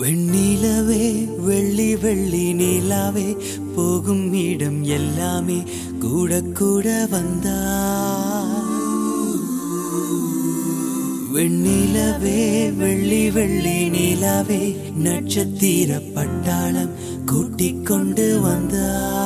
வெண்ணிலவே வெள்ளி வெள்ளி நிலாவே போகும் இடம் எல்லாமே கூட கூட வந்தா. வெண்ணிலவே வெள்ளி வெள்ளி நிலாவே நட்சத்திர பட்டாளம் கூட்டிக் கொண்டு வந்தா.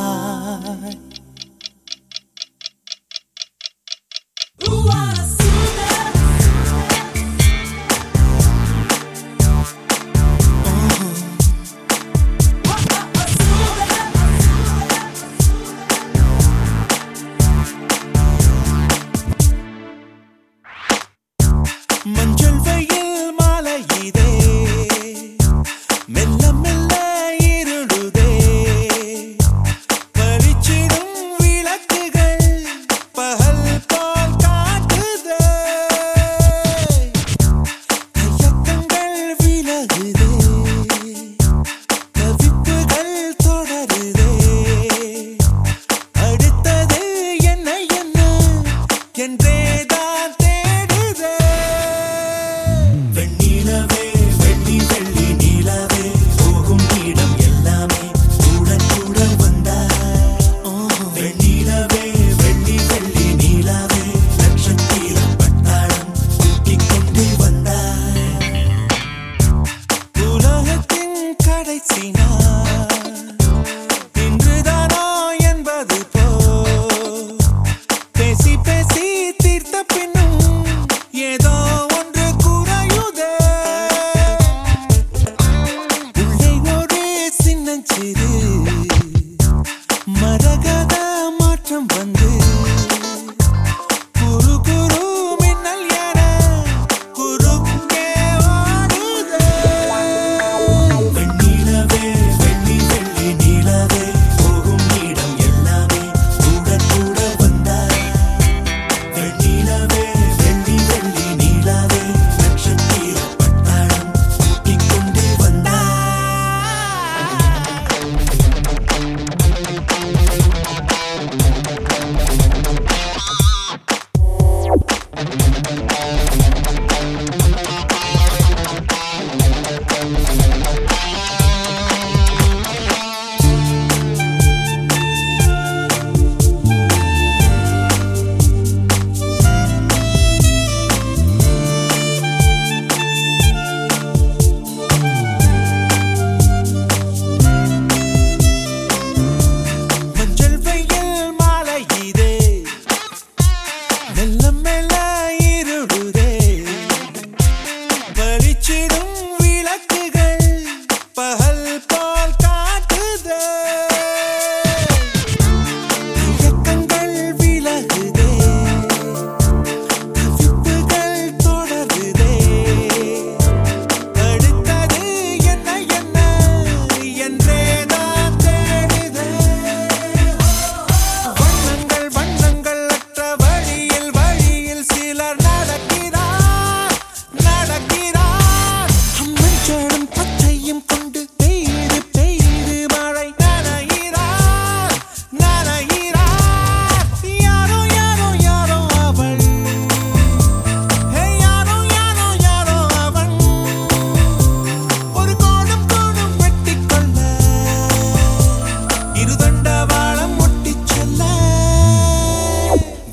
chido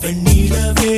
வெண்ணிலவே